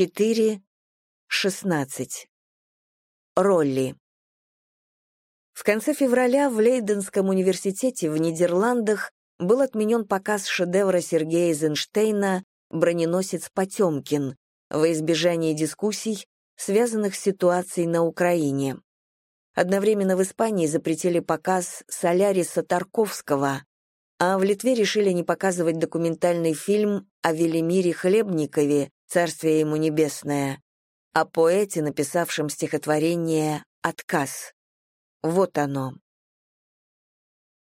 4, 16. Ролли. В конце февраля в Лейденском университете в Нидерландах был отменен показ шедевра Сергея Эйзенштейна «Броненосец Потемкин» во избежание дискуссий, связанных с ситуацией на Украине. Одновременно в Испании запретили показ «Соляриса Тарковского», а в Литве решили не показывать документальный фильм о Велимире Хлебникове «Царствие ему небесное», о поэте, написавшем стихотворение «Отказ». Вот оно.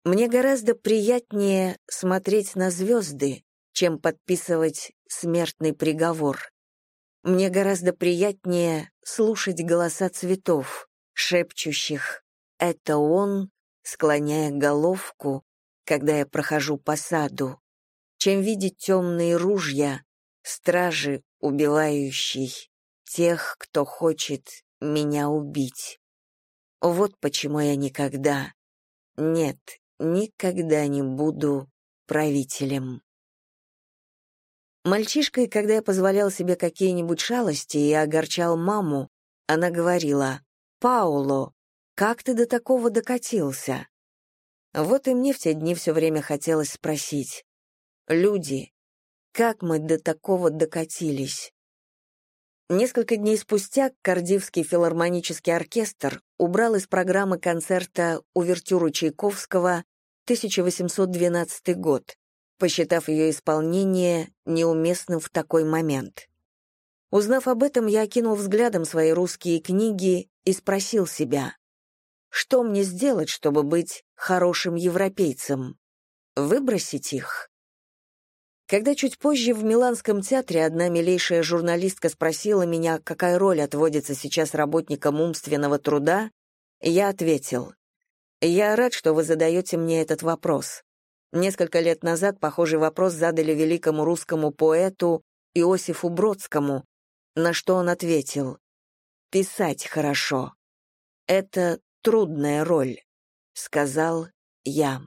Мне гораздо приятнее смотреть на звезды, чем подписывать смертный приговор. Мне гораздо приятнее слушать голоса цветов, шепчущих «это он», склоняя головку, когда я прохожу по саду, чем видеть темные ружья, стражи, убивающий тех, кто хочет меня убить. Вот почему я никогда, нет, никогда не буду правителем. Мальчишкой, когда я позволял себе какие-нибудь шалости и огорчал маму, она говорила, «Пауло, как ты до такого докатился?» Вот и мне в те дни все время хотелось спросить, «Люди, как мы до такого докатились?» Несколько дней спустя Кардивский филармонический оркестр убрал из программы концерта «Увертюру Чайковского» 1812 год, посчитав ее исполнение неуместным в такой момент. Узнав об этом, я окинул взглядом свои русские книги и спросил себя, что мне сделать, чтобы быть хорошим европейцем? Выбросить их? Когда чуть позже в Миланском театре одна милейшая журналистка спросила меня, какая роль отводится сейчас работникам умственного труда, я ответил, «Я рад, что вы задаете мне этот вопрос. Несколько лет назад похожий вопрос задали великому русскому поэту Иосифу Бродскому, на что он ответил, «Писать хорошо. Это трудная роль», — сказал я.